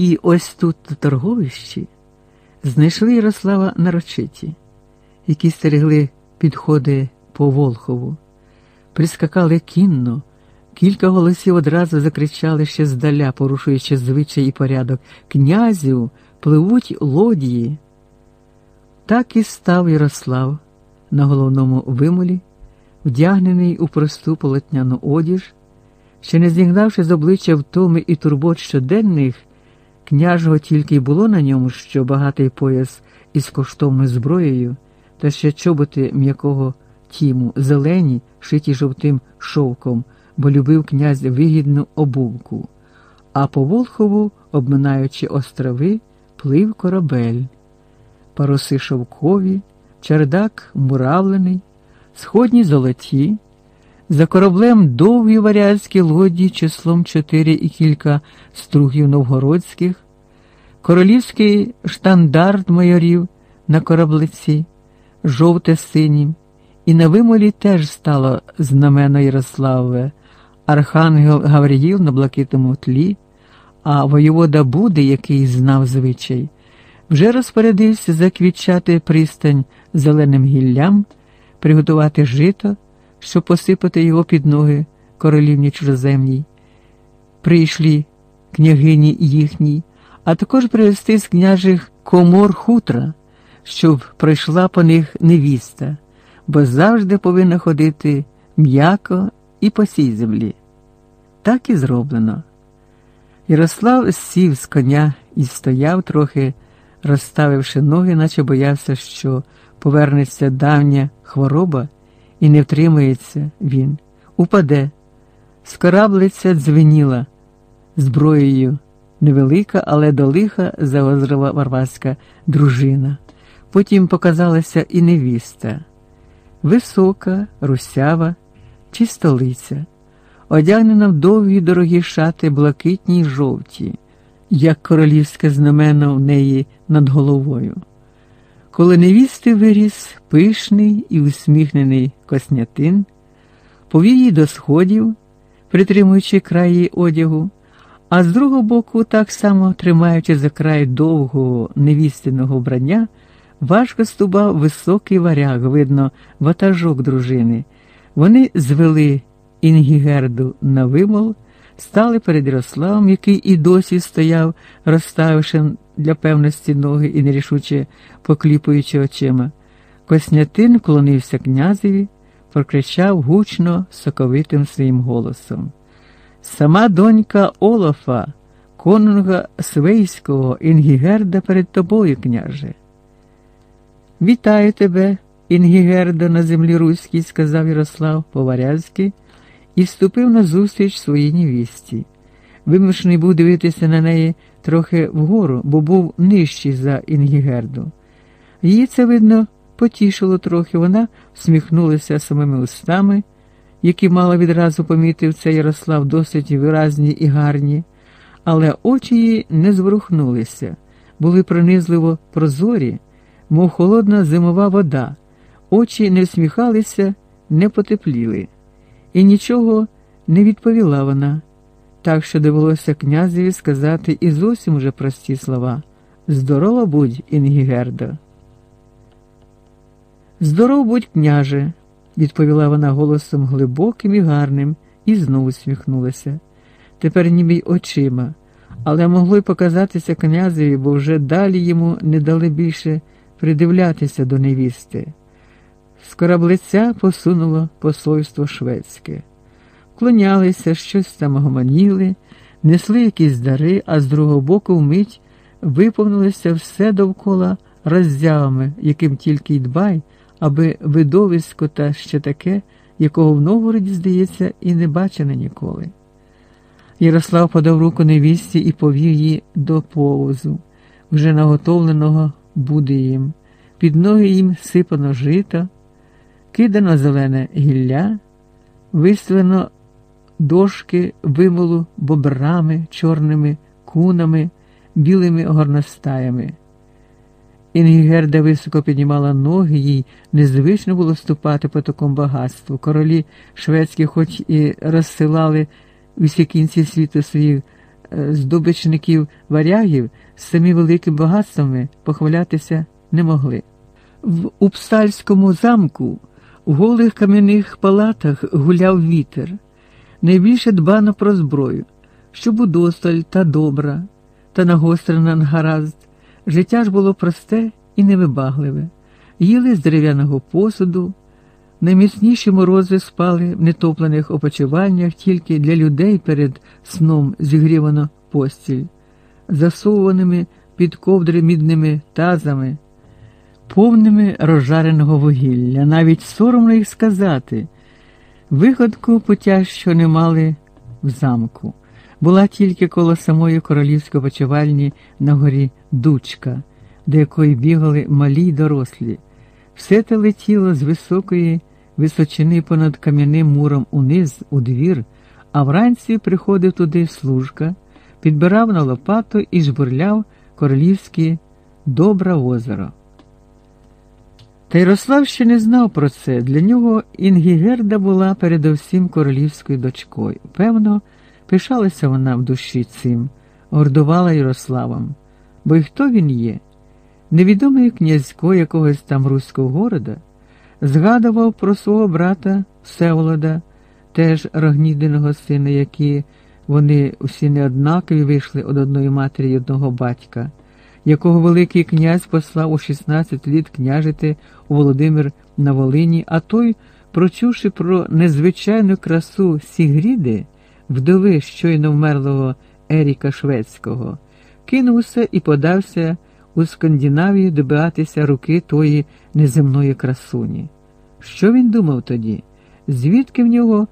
І ось тут на торговищі знайшли Ярослава нарочиті, які стерегли підходи по Волхову, прискакали кінно, кілька голосів одразу закричали ще здаля, порушуючи звичай і порядок. Князю пливуть лодії. Так і став Ярослав на головному вимолі, вдягнений у просту полотняну одіж, ще не зігнавши з обличчя втоми і турбот щоденних, княжого тільки й було на ньому, що багатий пояс із коштовною зброєю, та ще чоботи м'якого тіму, зелені, шиті жовтим шовком, бо любив князь вигідну обувку, а по Волхову, обминаючи острови, плив корабель, паруси шовкові, чердак муравлений, сходні золоті. За кораблем довгі варязькі лодії числом чотири і кілька стругів новгородських, королівський штандарт майорів на кораблиці, жовте синім, і на вимолі теж стало знамено Ярославове, архангел Гавриїл на блакитному тлі, а воєвода Буди, який знав звичай, вже розпорядився заквітчати пристань зеленим гіллям, приготувати жито щоб посипати його під ноги королівні чужоземній. Прийшли княгині їхній, а також привезти з княжих комор хутра, щоб пройшла по них невіста, бо завжди повинна ходити м'яко і по сій землі. Так і зроблено. Ярослав сів з коня і стояв трохи, розставивши ноги, наче боявся, що повернеться давня хвороба і не втримається він, упаде. Скораблиця дзвеніла зброєю невелика, але до лиха загозрила варварська дружина. Потім показалася і невіста, висока, русява, чистолиця, одягнена в довгі дорогі шати блакитні й жовті, як королівське знамено в неї над головою. Коли невісти виріс пишний і усміхнений коснятин, повів її до сходів, притримуючи край її одягу, а з другого боку, так само тримаючи за край довгого невістиного вбрання, важко стубав високий варяг, видно, ватажок дружини. Вони звели Інгігерду на вимол, стали перед Ярославом, який і досі стояв, розставивши для певності ноги і нерішуче покліпуючи очима. Коснятин вклонився князеві, прокричав гучно, соковитим своїм голосом. Сама донька Олафа, конунга Свейського, Інгігерда перед тобою, княже. Вітаю тебе, Інгігерда, на землі руській, сказав Ярослав Поварязький, і ступив назустріч своїй невісті. Вимушений був дивитися на неї трохи вгору, бо був нижчий за Інгігерду. Її це, видно, потішило трохи, вона всміхнулася самими устами, які мало відразу помітив це Ярослав досить виразні і гарні, але очі її не зворухнулися, були пронизливо прозорі, мов холодна зимова вода, очі не всміхалися, не потепліли, і нічого не відповіла вона так що довелося князеві сказати і зовсім уже прості слова Здорова будь, Інгігердо. Здоров будь, княже, відповіла вона голосом глибоким і гарним, і знову усміхнулася. Тепер ніби й очима, але могло й показатися князеві, бо вже далі йому не дали більше придивлятися до невісти. З кораблиця посунуло посольство шведське клонялися, щось там гомоніли, несли якісь дари, а з другого боку вмить виповнилося все довкола роззявами, яким тільки й дбай, аби видовисько та ще таке, якого в Новгороді, здається, і не бачено ніколи. Ярослав подав руку невісті і повів її до повозу, вже наготовленого буде їм, під ноги їм сипано жито, кидано зелене гілля, виставлено дошки вимолу бобрами, чорними кунами, білими горностаями. Інгігерда високо піднімала ноги, їй незвично було ступати по такому багатству. Королі шведські, хоч і розсилали в усі кінці світу своїх е, здобичників варягів з самі великими багатствами похвалятися не могли. В Упсальському замку у голих кам'яних палатах гуляв вітер. Найбільше дбано про зброю, щоб удосталь та добра, та нагострена на гаразд. Життя ж було просте і невибагливе. Їли з дерев'яного посуду, найміцніші морози спали в нетоплених опочиваннях тільки для людей перед сном зігрівано постіль, засовуваними під ковдри мідними тазами, повними розжареного вугілля. Навіть соромно їх сказати. Виходку потяжчо не мали в замку. Була тільки коло самої королівської почувальні на горі дучка, до якої бігали малі й дорослі. Все те летіло з високої височини понад кам'яним муром униз у двір, а вранці приходив туди служка, підбирав на лопату і жбурляв королівське добре озеро. Та Ярослав ще не знав про це. Для нього Інгігерда була передовсім королівською дочкою. Певно, пишалася вона в душі цим, гордувала Ярославом. Бо й хто він є? Невідомий князько якогось там руського города згадував про свого брата Всеволода, теж рогнідиного сина, які вони всі неоднакові вийшли од одної матері й одного батька якого Великий князь послав у 16 літ княжити у Володимир на Волині, а той, прочувши про незвичайну красу Сігріди, вдови щойно вмерлого Еріка Шведського, кинувся і подався у Скандинавію добиватися руки тої неземної красуні. Що він думав тоді? Звідки в нього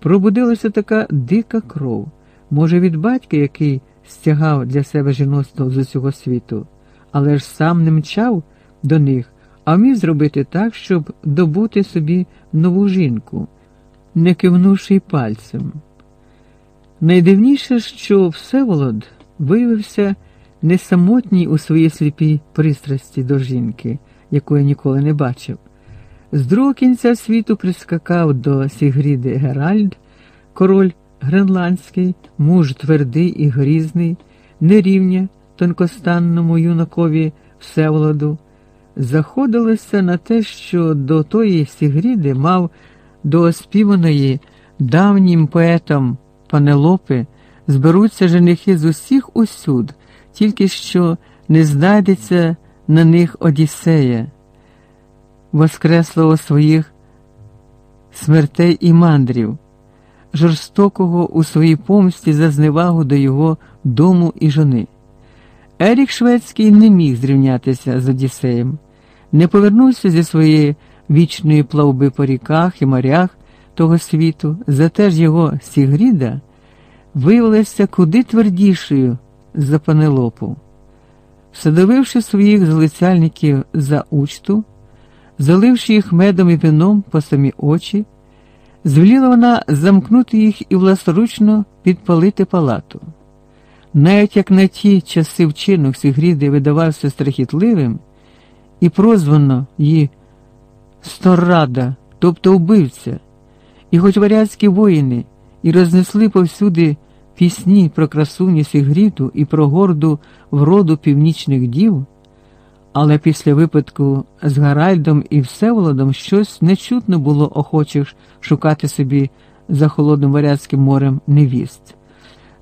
пробудилася така дика кров? Може, від батька, який стягав для себе жіноцтво з усього світу, але ж сам не мчав до них, а вмів зробити так, щоб добути собі нову жінку, не кивнувши пальцем. Найдивніше, що Всеволод виявився не самотній у своїй сліпій пристрасті до жінки, якої ніколи не бачив. З другого кінця світу прискакав до Сігріди Геральд, король гренландський, муж твердий і грізний, нерівня тонкостанному юнакові Всеволоду, заходилося на те, що до тої Сігріди мав до оспіваної давнім поетом Панелопи зберуться женихи з усіх усюд, тільки що не знайдеться на них Одіссея, воскреслого своїх смертей і мандрів жорстокого у своїй помсті за зневагу до його дому і жони. Ерік Шведський не міг зрівнятися з Одіссеєм, не повернувся зі своєї вічної плавби по ріках і морях того світу, зате ж його Сігріда виявилася куди твердішою за Панелопу. Садовивши своїх залицяльників за учту, заливши їх медом і вином по самі очі, Звеліла вона замкнути їх і власноручно підпалити палату. Навіть як на ті часи вчинок Сігріди видавався страхітливим, і прозвано її Сторада, тобто вбивця, і хоч варязькі воїни і рознесли повсюди пісні про красуні Сігріду і про горду вроду північних дів. Але після випадку з Гаральдом і Всеволодом щось нечутно було охочих шукати собі за холодним варязьким морем невіст.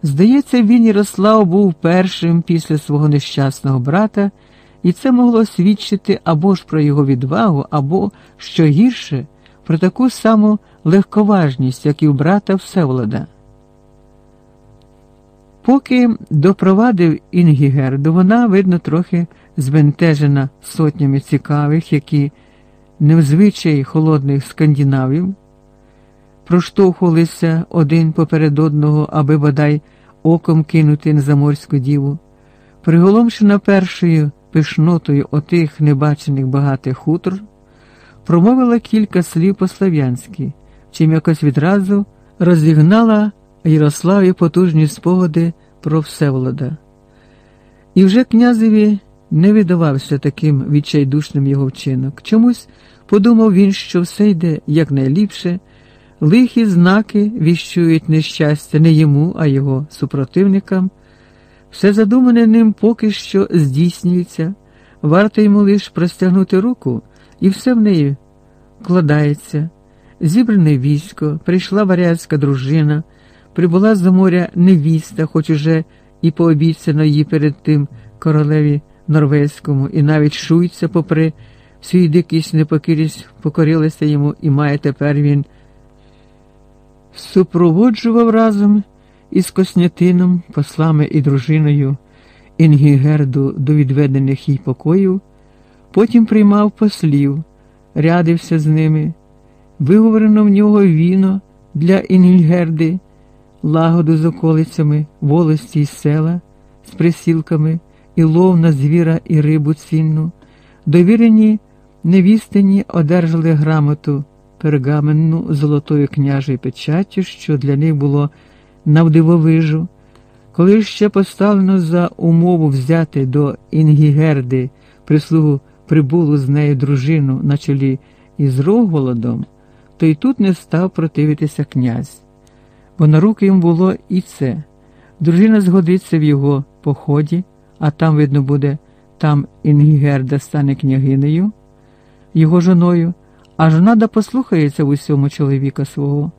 Здається, він Ярослав був першим після свого нещасного брата, і це могло свідчити або ж про його відвагу, або, що гірше, про таку саму легковажність, як і у брата Всеволода. Поки допровадив Інгігерду, вона, видно, трохи збентежена сотнями цікавих, які не в звичай холодних скандинавів, проштовхувалися один поперед одного, аби бодай оком кинути на заморську діву, приголомшена першою пишнотою отих небачених багатих хутор, промовила кілька слів по-слав'янськи, чим якось відразу розігнала Ярославі потужні спогади про Всеволода. І вже князеві не видавався таким відчайдушним його вчинок. Чомусь подумав він, що все йде якнайліпше, Лихі знаки віщують нещастя не йому, а його супротивникам. Все задумане ним поки що здійснюється, варто йому лише простягнути руку, і все в неї вкладається. Зібране військо, прийшла варязька дружина, прибула з моря невіста, хоч уже і пообіцяно їй перед тим королеві норвезькому, і навіть шується, попри всю дикість непокірість, покорилася йому, і має тепер він. Супроводжував разом із Коснятином, послами і дружиною Інгігерду до відведених їй покоїв, потім приймав послів, рядився з ними, виговорено в нього віно для Інгігерди, лагоду з околицями, волості й села з присілками, і лов на звіра і рибу цінну, довірені невістині одержали грамоту пергаменну золотою княжою печаттю, що для них було навдивовижу, коли ще поставлено за умову взяти до Інгігерди прислугу прибулу з нею дружину на чолі із Рогголодом, то й тут не став противитися князь, бо на руки йому було і це. Дружина згодиться в його поході, а там, видно, буде, там Інгігерда стане княгинею, його жоною аж нада послухається в усьому чоловіка свого.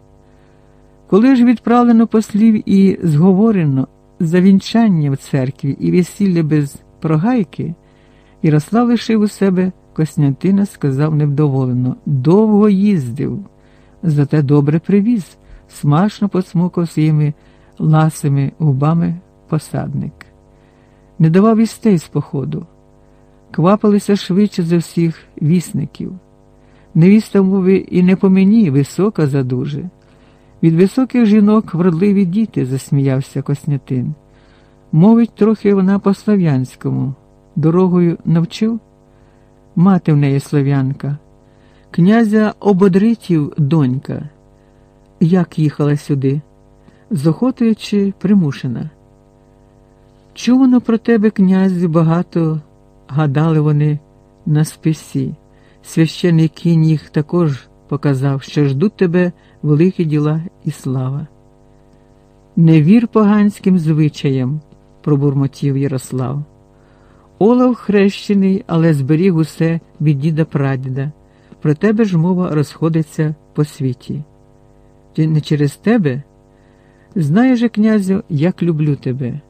Коли ж відправлено послів і зговорено завінчання в церкві і весілля без прогайки, Ярослав лишив у себе Коснятина, сказав невдоволено, довго їздив, зате добре привіз, смачно посмукав своїми ласими губами посадник. Не давав істей з походу, квапилися швидше за всіх вісників. Невіста мови і не по мені висока задуже. Від високих жінок вродливі діти, засміявся Коснятин. Мовить трохи вона по слов'янському. Дорогою навчив? Мати в неї слов'янка. Князя ободритів донька. Як їхала сюди? З охотою чи примушена? Чувано про тебе, князь, багато гадали вони на списі. Священий кінь їх також показав, що ждуть тебе великі діла і слава. Не вір поганським звичаям, пробурмотів Ярослав. Олав хрещений, але зберіг усе від діда прадіда. Про тебе ж мова розходиться по світі. Чи не через тебе? Знаєш, же, князю, як люблю тебе.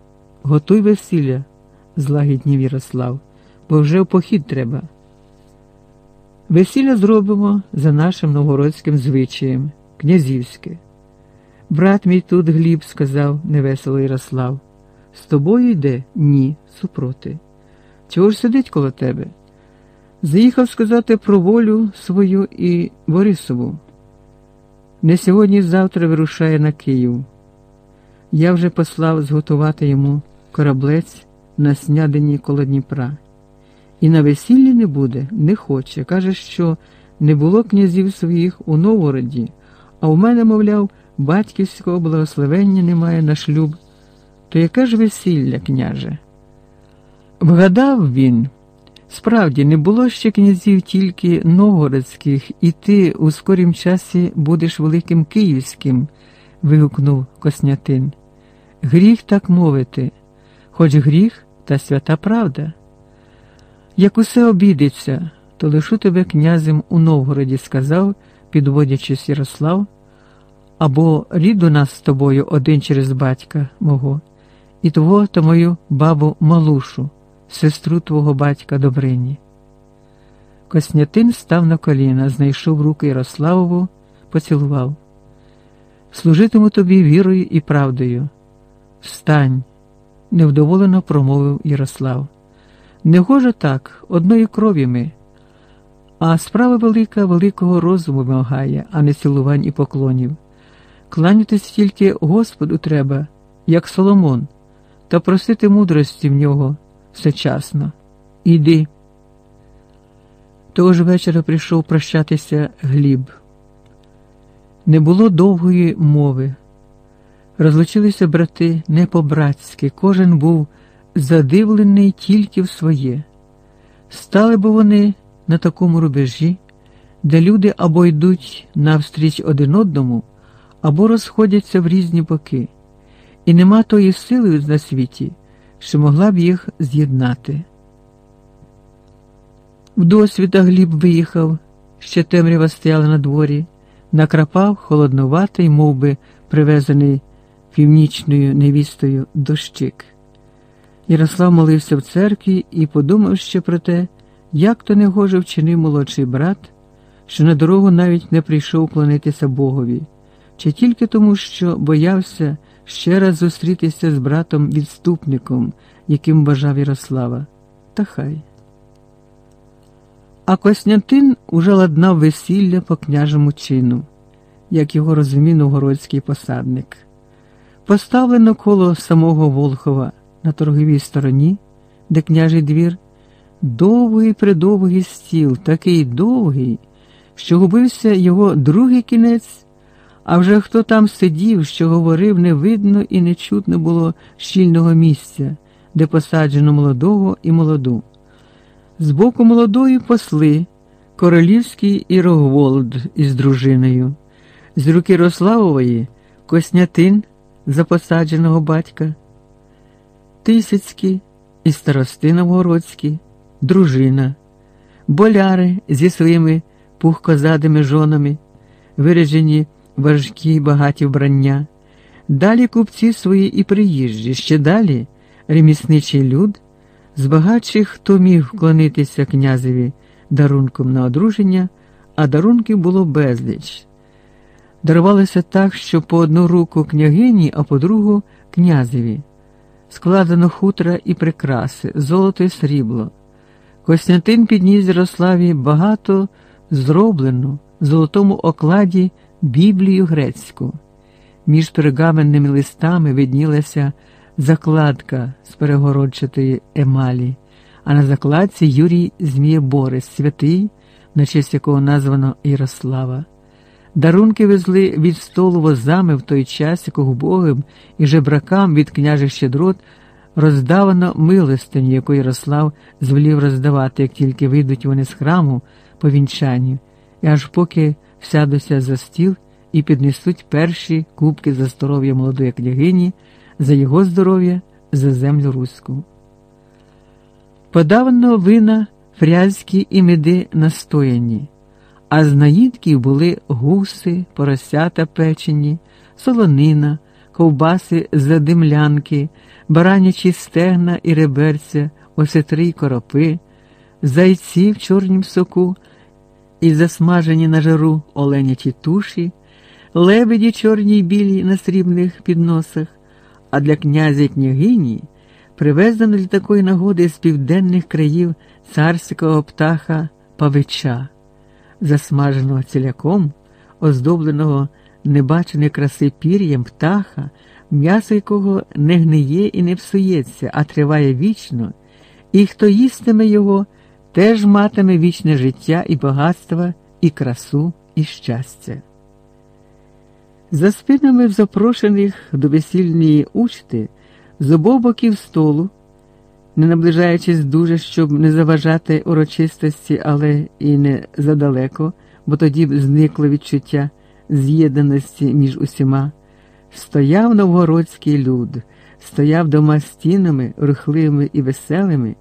Готуй весілля, злагіднів Ярослав, бо вже в похід треба. Весілля зробимо за нашим новгородським звичаєм, князівське. Брат мій тут Гліб, сказав невесело Ярослав. З тобою йде? Ні, супроти. Чого ж сидить коло тебе? Заїхав сказати про волю свою і Борисову. Не сьогодні завтра вирушає на Київ. Я вже послав зготувати йому кораблець на снядині коло Дніпра. І на весіллі не буде, не хоче. Каже, що не було князів своїх у Новгороді, а у мене, мовляв, батьківського благословення немає на шлюб. То яке ж весілля, княже? Вгадав він. Справді, не було ще князів тільки новгородських, і ти у скорім часі будеш великим київським, вигукнув Коснятин. Гріх так мовити, хоч гріх та свята правда. Як усе обідеться, то лишу тебе князем у Новгороді, сказав, підводячись Ярослав, або рід у нас з тобою один через батька мого, і твого та мою бабу Малушу, сестру твого батька Добрині. Коснятин став на коліна, знайшов руки Ярославову, поцілував. Служитиму тобі вірою і правдою. Встань, невдоволено промовив Ярослав. Не гоже так, одної крові ми, а справа велика великого розуму вимагає, а не цілувань і поклонів. Кланятись тільки Господу треба, як Соломон, та просити мудрості в нього всечасно. Іди. Того ж вечора прийшов прощатися Гліб. Не було довгої мови. Розлучилися брати не по-братськи, кожен був задивлений тільки в своє. Стали б вони на такому рубежі, де люди або йдуть навстріч один одному, або розходяться в різні боки, і нема тої сили на світі, що могла б їх з'єднати. В досвіта Гліб виїхав, ще темрява стояла на дворі, накрапав холоднуватий, мов би, привезений північною невістою дощик. Ярослав молився в церкві і подумав ще про те, як то негоже вчинив молодший брат, що на дорогу навіть не прийшов клонитися Богові, чи тільки тому, що боявся ще раз зустрітися з братом відступником, яким бажав Ярослава. Та хай. А Коснятин уже ладнав весілля по княжому чину, як його розумів новгородський посадник. Поставлено коло самого Волхова на торговій стороні, де княжий двір, довгий придовгий стіл, такий довгий, що губився його другий кінець, а вже хто там сидів, що говорив, не видно і не чутно було чільного місця, де посаджено молодого і молоду. З боку молодої посли, королівський і Рогволд із дружиною, з руки Ярославової Коснятин за посадженого батька, Тисяцькі і старости Новгородські, дружина, боляри зі своїми пухкозадими жонами, виряджені важкі й багаті вбрання, далі купці свої і приїжджі, ще далі ремісничий люд з багатших, хто міг вклонитися князеві дарунком на одруження, а дарунків було безліч. Дарувалося так, що по одну руку княгині, а по другу князеві. Складено хутра і прикраси, золото і срібло. Костянтин підніс Ярославі багато зроблену золотому окладі Біблію грецьку. Між перегаменними листами виднілася закладка з перегородчатої емалі, а на закладці Юрій Змієборис, святий, на честь якого названо Ярослава. Дарунки везли від столу возами в той час, як убогим і жебракам від княжих щедрот роздавано милостиню, яку Ярослав звелів роздавати, як тільки вийдуть вони з храму по вінчанню, і аж поки всядуться за стіл і піднесуть перші кубки за здоров'я молодої княгині, за його здоров'я, за землю руську. Подавано вина фрязькі і меди настояні, а з наїдків були гуси, поросята печені, солонина, ковбаси задимлянки, баранячі стегна і реберця, осетри й коропи, зайці в чорнім соку і засмажені на жару оленячі туші, лебеді чорні й білі на срібних підносах, а для князя й княгині привезено для такої нагоди з південних країв царського птаха павича, засмаженого ціляком, оздобленого небаченої краси пір'ям птаха, м'ясо якого не гниє і не псується, а триває вічно, і хто їстиме його, теж матиме вічне життя і багатство, і красу, і щастя. За спинами в запрошених до весільної учти з обох боків столу, не наближаючись дуже, щоб не заважати урочистості, але і не задалеко, бо тоді б зникло відчуття з'єднаності між усіма, стояв новгородський люд, стояв дома стінами, рухливими і веселими.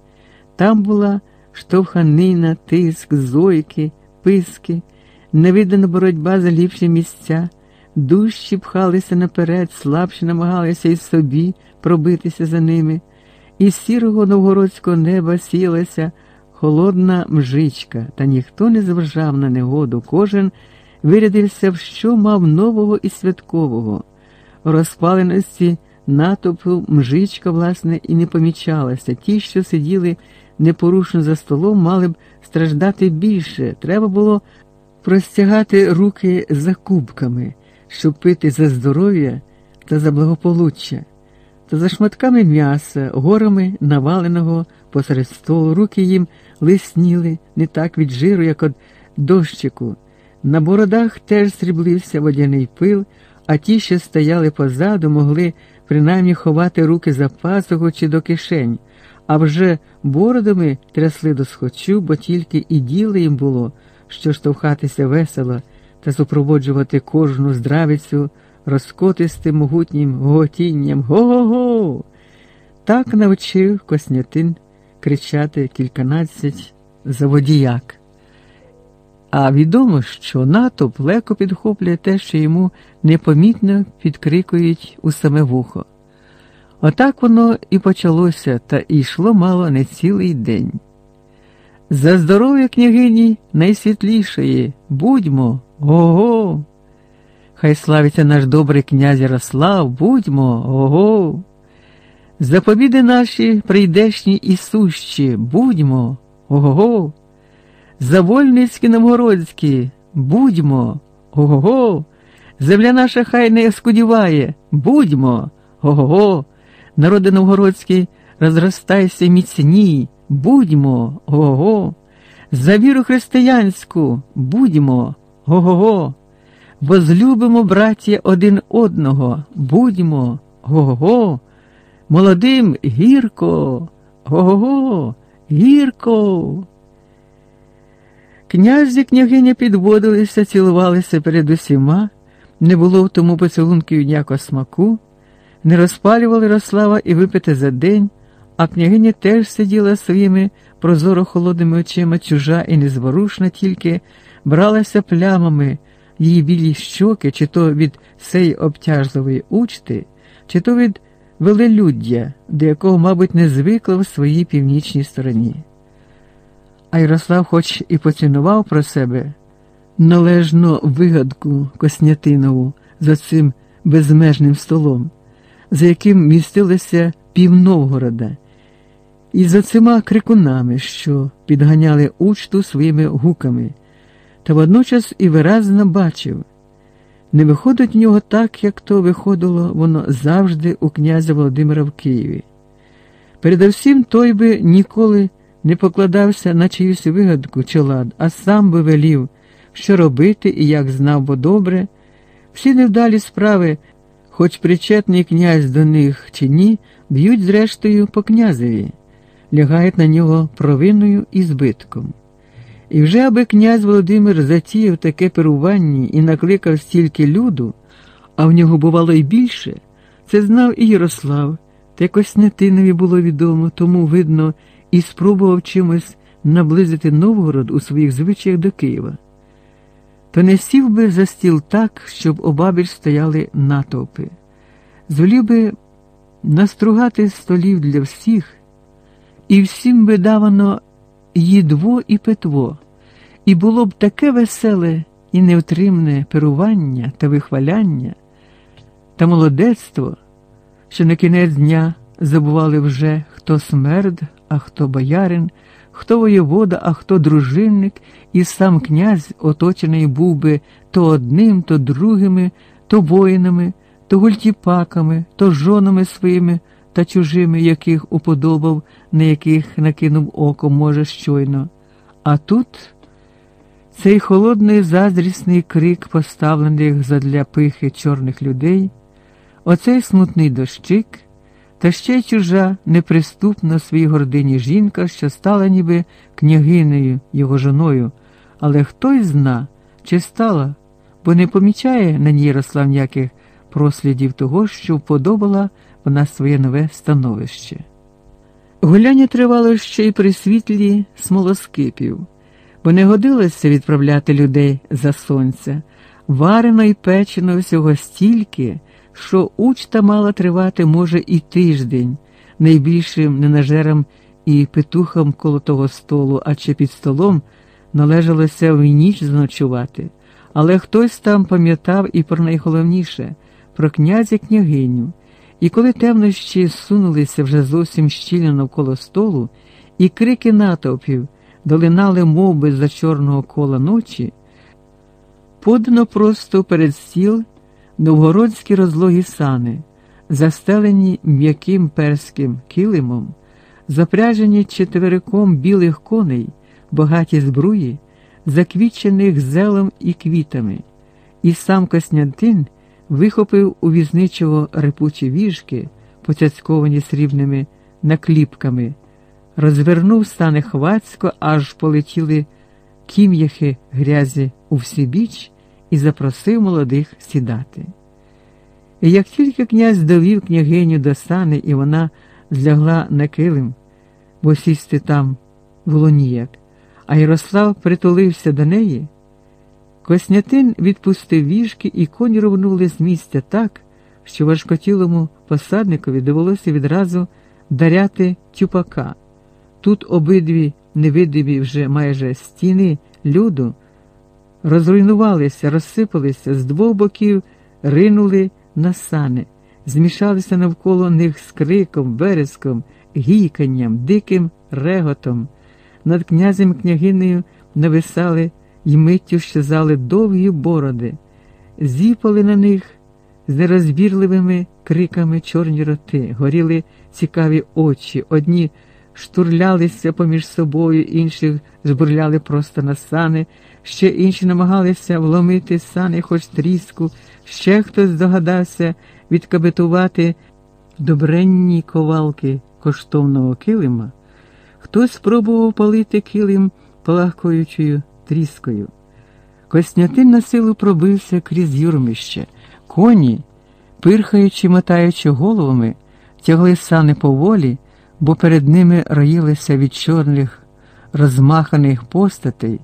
Там була штовханина, тиск, зойки, писки, невидана боротьба за ліпші місця. Дужчі пхалися наперед, слабші намагалися із собі пробитися за ними. Із сірого новгородського неба сілася холодна мжичка, та ніхто не зважав на негоду. Кожен вирядився, в що мав нового і святкового. Розпаленості натовпу мжичка, власне, і не помічалася. Ті, що сиділи непорушно за столом, мали б страждати більше. Треба було простягати руки за кубками щоб пити за здоров'я та за благополуччя, та за шматками м'яса, горами наваленого посеред столу, руки їм лисніли не так від жиру, як від дощику. На бородах теж сріблився водяний пил, а ті, що стояли позаду, могли принаймні ховати руки за пасуху чи до кишень, а вже бородами трясли до схочу, бо тільки і діло їм було що штовхатися весело та супроводжувати кожну здравицю розкотистим могутнім гоготінням Го-го-го! Так навчив Коснятин кричати кільканадцять заводіяк. А відомо, що натовп легко підхоплює те, що йому непомітно підкрикують у саме вухо. Отак воно і почалося, та і йшло мало не цілий день. За здоров'я княгині найсвітлішої, будьмо, ого. Хай славиться наш добрий князь Ярослав, будьмо, ого. За побіди наші прийдешні і сущі, будьмо, ого. За вольницькі новгородські, будьмо, ого. Земля наша хай не скудіває, будьмо, ого. Народи новгородські, розростайся міцні, будьмо, ого. За віру християнську, будьмо, ого. Возлюбимо, браття, один одного, будьмо, го-го, молодим гірко, го-го, гірко. Князь і княгиня підводилися, цілувалися перед усіма, не було в тому поцілунків ніякого смаку, не розпалювали Рослава і випити за день, а княгиня теж сиділа своїми прозоро холодними очима, чужа і незворушна, тільки бралася плямами її білі щоки, чи то від сей обтяжливої учти, чи то від велелюддя, до якого, мабуть, не звикла в своїй північній стороні. А Ярослав, хоч і поцінував про себе належну вигадку Коснятинову за цим безмежним столом, за яким містилося пів Новгорода, і за цими крикунами, що підганяли учту своїми гуками та водночас і виразно бачив, не виходить в нього так, як то виходило воно завжди у князя Володимира в Києві. Передовсім той би ніколи не покладався на чиюсь вигадку чи лад, а сам би велів, що робити і як знав бо добре. Всі невдалі справи, хоч причетний князь до них чи ні, б'ють зрештою по князеві, лягають на нього провиною і збитком. І вже аби князь Володимир затіяв таке перування і накликав стільки люду, а в нього бувало й більше, це знав і Ярослав, та якось Нетинові було відомо, тому, видно, і спробував чимось наблизити Новгород у своїх звичаях до Києва. То не сів би за стіл так, щоб обабіч стояли натовпи. Зволів би настругати столів для всіх, і всім би давано їдво і питво, і було б таке веселе і невтримне перування та вихваляння та молодецтво, що на кінець дня забували вже, хто смерд, а хто боярин, хто воєвода, а хто дружинник, і сам князь оточений був би то одним, то другими, то воїнами, то гультіпаками, то жонами своїми та чужими, яких уподобав, на яких накинув око, може, щойно. А тут цей холодний заздрісний крик, поставлених задля пихи чорних людей, оцей смутний дощик, та ще чужа, неприступна своїй гордині жінка, що стала ніби княгинею його жоною, але хтось зна, чи стала, бо не помічає на ній Ярослав ніяких прослідів того, що вподобала вона своє нове становище. Гуляння тривало ще й при світлі смолоскипів, бо не годилося відправляти людей за сонця, варено й печено всього стільки, що учта мала тривати, може, і тиждень, найбільшим ненажерам і петухам коло того столу, а чи під столом належалося в ніч заночувати. Але хтось там пам'ятав і про найголовніше про князя княгиню. І коли темнощі сунулися вже зовсім щільно навколо столу, і крики натовпів долинали мов би за чорного кола ночі, подано просто перед стіл новгородські розлогі сани, застелені м'яким перським килимом, запряжені четвериком білих коней, багаті збруї, заквічених зелом і квітами, і сам Коснянтин вихопив у візничого репучі віжки, поцяцьковані срібними накліпками, розвернув стане хвацько, аж полетіли кім'яхи грязі у всібіч і запросив молодих сідати. І як тільки князь довів княгиню до сани, і вона злягла на килим, бо сісти там було ніяк, а Ярослав притулився до неї, Коснятин відпустив віжки, і коні рвнули з місця так, що важкотілому посадникові довелося відразу даряти тюпака. Тут обидві невидимі вже майже стіни люду розруйнувалися, розсипалися, з двох боків ринули на сани, змішалися навколо них з криком, вереском, гійканням, диким реготом. Над князем княгинею нависали й миттю щезали довгі бороди, зіпали на них з нерозбірливими криками чорні роти, горіли цікаві очі, одні штурлялися поміж собою, інших збурляли просто на сани, ще інші намагалися вломити сани хоч тріску, ще хтось здогадався відкабетувати добренні ковалки коштовного килима, хтось спробував палити килим палахкуючою тріскою. Коснятин на силу пробився крізь юрмище, коні, пирхаючи, мотаючи головами, тягли сани поволі, бо перед ними роїлися від чорних, розмаханих постатей.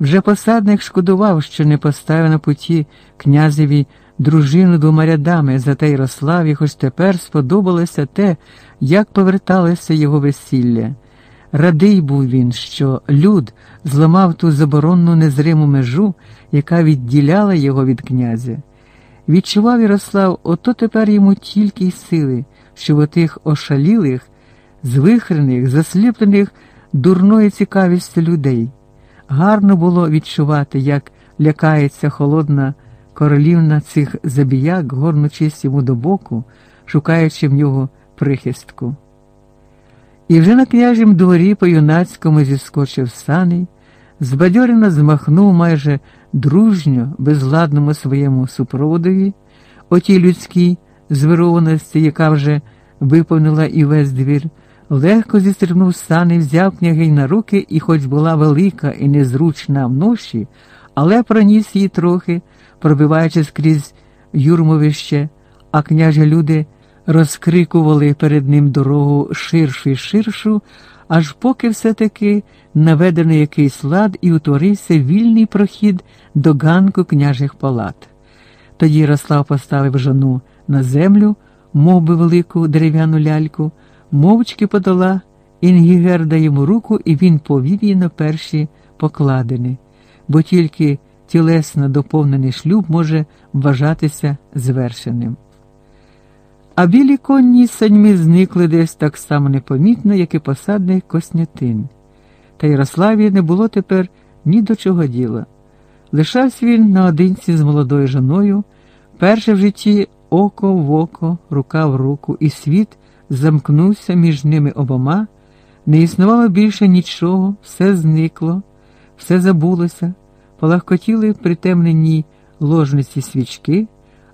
Вже посадник шкодував, що не поставив на путі князеві дружину двома рядами, зате Ярославі, хоч тепер сподобалося те, як поверталося його весілля. Радий був він, що люд зламав ту заборонну незриму межу, яка відділяла його від князя. Відчував Ярослав, ото тепер йому тільки й сили, що отих ошалілих, звихрених, засліплених дурною цікавістю людей. Гарно було відчувати, як лякається холодна королівна цих забіяк, горнучись йому до боку, шукаючи в нього прихистку. І вже на княжім дворі по юнацькому зіскочив саний, збадьорено змахнув майже дружньо, безладному своєму супроводові, отій людській звированості, яка вже виповнила і весь двір, легко зістрибнув сани, взяв княгинь на руки, і, хоч була велика і незручна в ноші, але проніс її трохи, пробиваючись крізь юрмовище, а княжі люди розкрикували перед ним дорогу ширшу і ширшу, аж поки все-таки наведений якийсь лад і утворився вільний прохід до ганку княжих палат. Тоді Ярослав поставив жону на землю, мов би велику дерев'яну ляльку, мовчки подала Інгігерда йому руку, і він повів її на перші покладини, бо тільки тілесно доповнений шлюб може вважатися звершеним. А білі конні саньми зникли десь так само непомітно, як і посадний Коснятин. Та Ярославі не було тепер ні до чого діла. Лишався він наодинці з молодою жоною, перше в житті око в око, рука в руку, і світ замкнувся між ними обома, не існувало більше нічого, все зникло, все забулося, полегкотіли притемнені ложниці свічки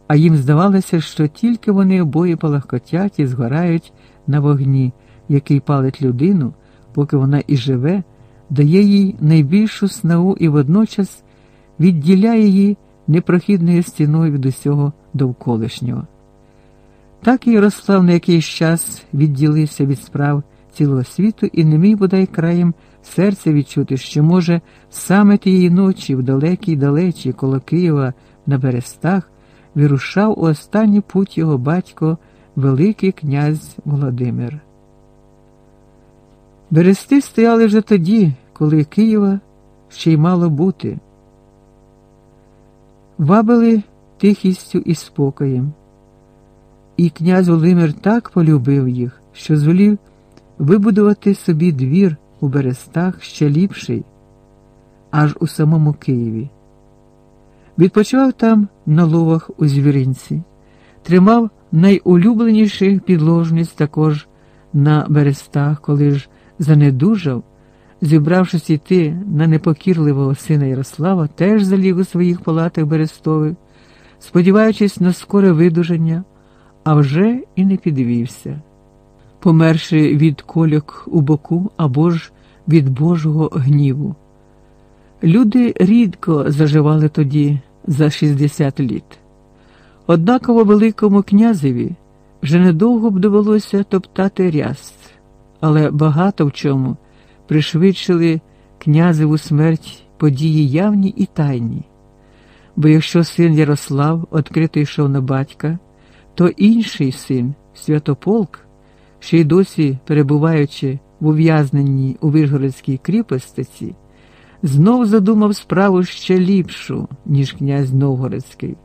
а їм здавалося, що тільки вони обоє полегкотять і згорають на вогні, який палить людину, поки вона і живе, дає їй найбільшу снагу і водночас відділяє її непрохідною стіною від усього довколишнього. Так Ярослав на якийсь час відділився від справ цілого світу і не міг бодай краєм серця відчути, що, може, саме тієї ночі в далекій далечі коло Києва на берестах вирушав у останній путь його батько, Великий князь Володимир. Берести стояли вже тоді, коли Києва ще й мало бути. Вабили тихістю і спокоєм. І князь Володимир так полюбив їх, що звелів вибудувати собі двір у Берестах ще ліпший, аж у самому Києві. Відпочивав там на ловах у звіринці, тримав найулюбленіших підложниць також на берестах, коли ж занедужав, зібравшись іти на непокірливого сина Ярослава, теж заліг у своїх палатах Берестових, сподіваючись на скоре видуження, а вже і не підвівся, померши від кольок у боку або ж від Божого гніву. Люди рідко заживали тоді за 60 літ. Однаково Великому князеві вже недовго б довелося топтати ряст, але багато в чому пришвидшили князеву смерть події явні і тайні. Бо якщо син Ярослав відкрито йшов на батька, то інший син, Святополк, ще й досі перебуваючи в ув'язненні у Вишгородській кріпостиці, знов задумав справу ще ліпшу, ніж князь Новгородський.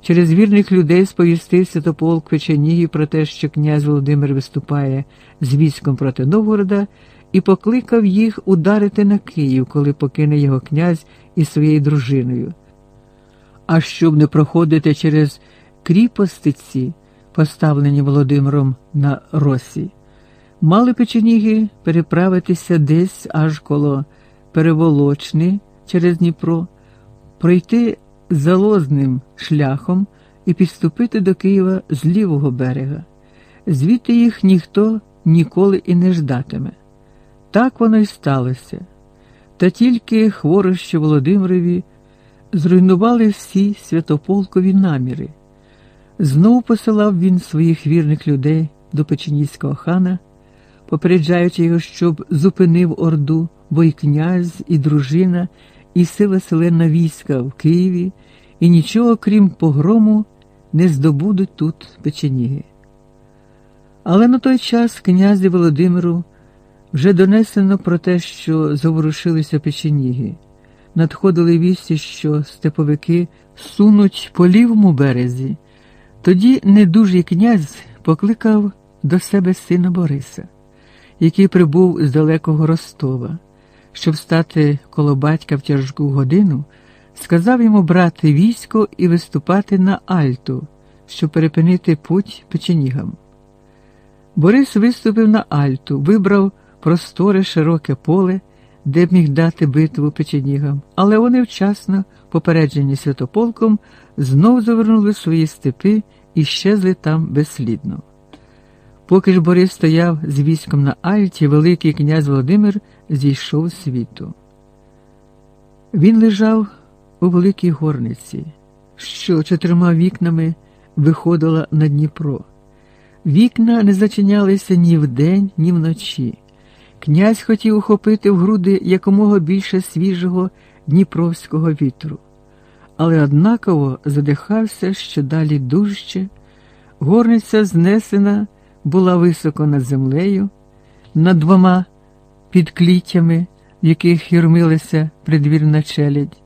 Через вірних людей сповістив Святополк Печенігів про те, що князь Володимир виступає з військом проти Новгорода і покликав їх ударити на Київ, коли покине його князь із своєю дружиною. А щоб не проходити через кріпостиці, поставлені Володимиром на Росі, мали печеніги переправитися десь аж коло Переволочни через Дніпро, пройти залозним шляхом і підступити до Києва з лівого берега. Звідти їх ніхто ніколи і не ждатиме. Так воно й сталося. Та тільки хворощі Володимирові зруйнували всі святополкові наміри. Знову посилав він своїх вірних людей до Печеніського хана, попереджаючи його, щоб зупинив Орду, бо й князь, і дружина, і сила селена війська в Києві, і нічого, крім погрому, не здобудуть тут печеніги. Але на той час князі Володимиру вже донесено про те, що заворушилися печеніги. Надходили вісті, що степовики сунуть по лівому березі. Тоді недужий князь покликав до себе сина Бориса, який прибув з далекого Ростова, щоб стати коло батька в тяжку годину, сказав йому брати військо і виступати на Альту, щоб перепинити путь печенігам. Борис виступив на Альту, вибрав просторе широке поле, де б міг дати битву печенігам, але вони вчасно, попереджені святополком, знов завернули свої степи і щезли там безслідно. Поки ж Борис стояв з військом на Альті, Великий князь Володимир зійшов з світу. Він лежав у великій горниці, що чотирма вікнами виходила на Дніпро. Вікна не зачинялися ні вдень, ні вночі. Князь хотів ухопити в груди якомога більше свіжого дніпровського вітру, але однаково задихався що далі дужче, горниця знесена була високо над землею, над двома підкліттями, в яких юрмилася придвірна челядь.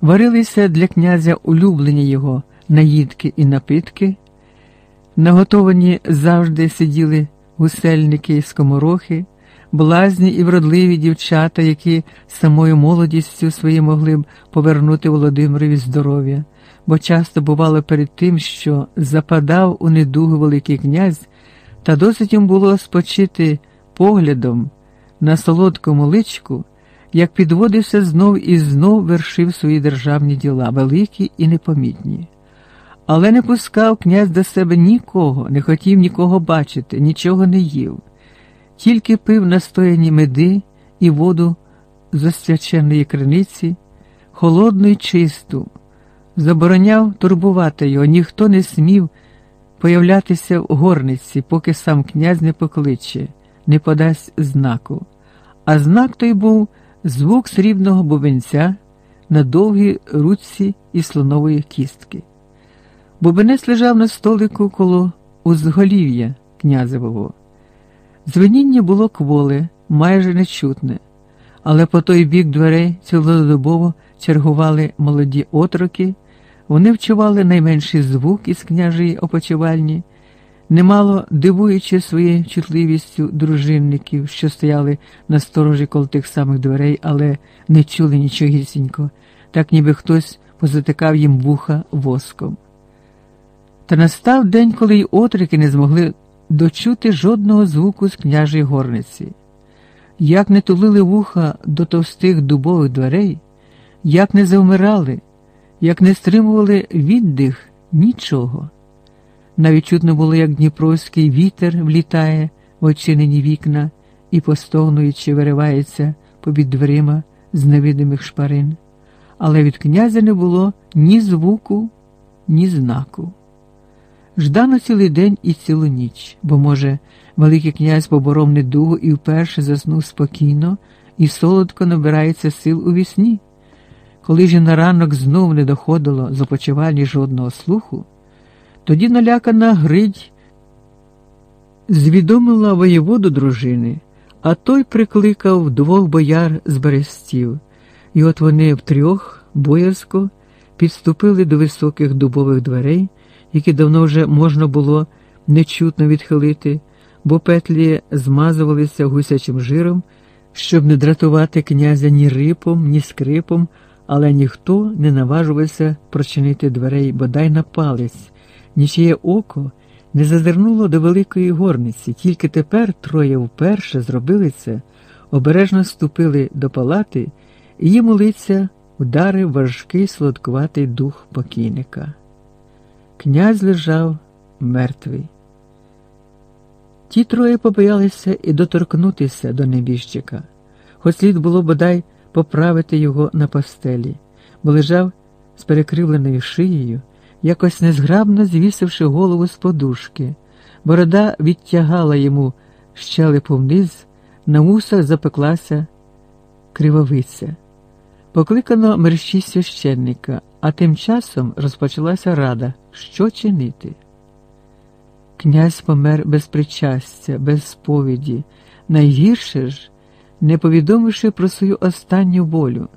Варилися для князя улюблені його наїдки і напитки, наготовані завжди сиділи гусельники і скоморохи блазні і вродливі дівчата, які самою молодістю своєю могли б повернути Володимирові здоров'я, бо часто бувало перед тим, що западав у недугу Великий князь, та досить їм було спочити поглядом на солодкому личку, як підводився знов і знов вершив свої державні діла, великі і непомітні. Але не пускав князь до себе нікого, не хотів нікого бачити, нічого не їв тільки пив настояні меди і воду з освяченої криниці, холодну й чисту, забороняв турбувати його, ніхто не смів появлятися в горниці, поки сам князь не покличе, не подасть знаку. А знак той був звук срібного бубенця на довгій руці і слонової кістки. Бубенець лежав на столику коло узголів'я князевого. Дзвеніння було кволе, майже нечутне, але по той бік дверей цілодобово чергували молоді отроки, вони вчували найменший звук із княжої опочивальні, немало дивуючи своєю чутливістю дружинників, що стояли на сторожі коло тих самих дверей, але не чули нічогісінько, так ніби хтось позатикав їм вуха воском. Та настав день, коли й отрики не змогли дочути жодного звуку з княжої горниці. Як не тулили вуха до товстих дубових дверей, як не завмирали, як не стримували віддих нічого. Навіть чутно було, як дніпровський вітер влітає в очинені вікна і, постогнуючи, виривається побід дверима з невидимих шпарин, але від князя не було ні звуку, ні знаку. Ждано цілий день і цілу ніч, бо, може, Великий князь поборов недугу і вперше заснув спокійно і солодко набирається сил у вісні. Коли ж на ранок знов не доходило з опочивальні жодного слуху, тоді налякана Гридь звідомила воєводу дружини, а той прикликав двох бояр з берестів, і от вони втрьох, боязко, підступили до високих дубових дверей, які давно вже можна було нечутно відхилити, бо петлі змазувалися гусячим жиром, щоб не дратувати князя ні рипом, ні скрипом, але ніхто не наважувався прочинити дверей бодай на палець, нічиє око не зазирнуло до великої горниці, тільки тепер троє вперше зробили це, обережно ступили до палати, і їм у лиця вдарив важкий сладкуватий дух покійника. Князь лежав мертвий. Ті троє побоялися і доторкнутися до небіжчика, хоч слід було бодай поправити його на постелі, бо лежав з перекривленою шиєю, якось незграбно звісивши голову з подушки. Борода відтягала йому щелепу вниз, на вусах запеклася кривовиця. Покликано мерщі священника, а тим часом розпочалася рада, що чинити. Князь помер без причастя, без сповіді, найгірше ж, не повідомивши про свою останню волю,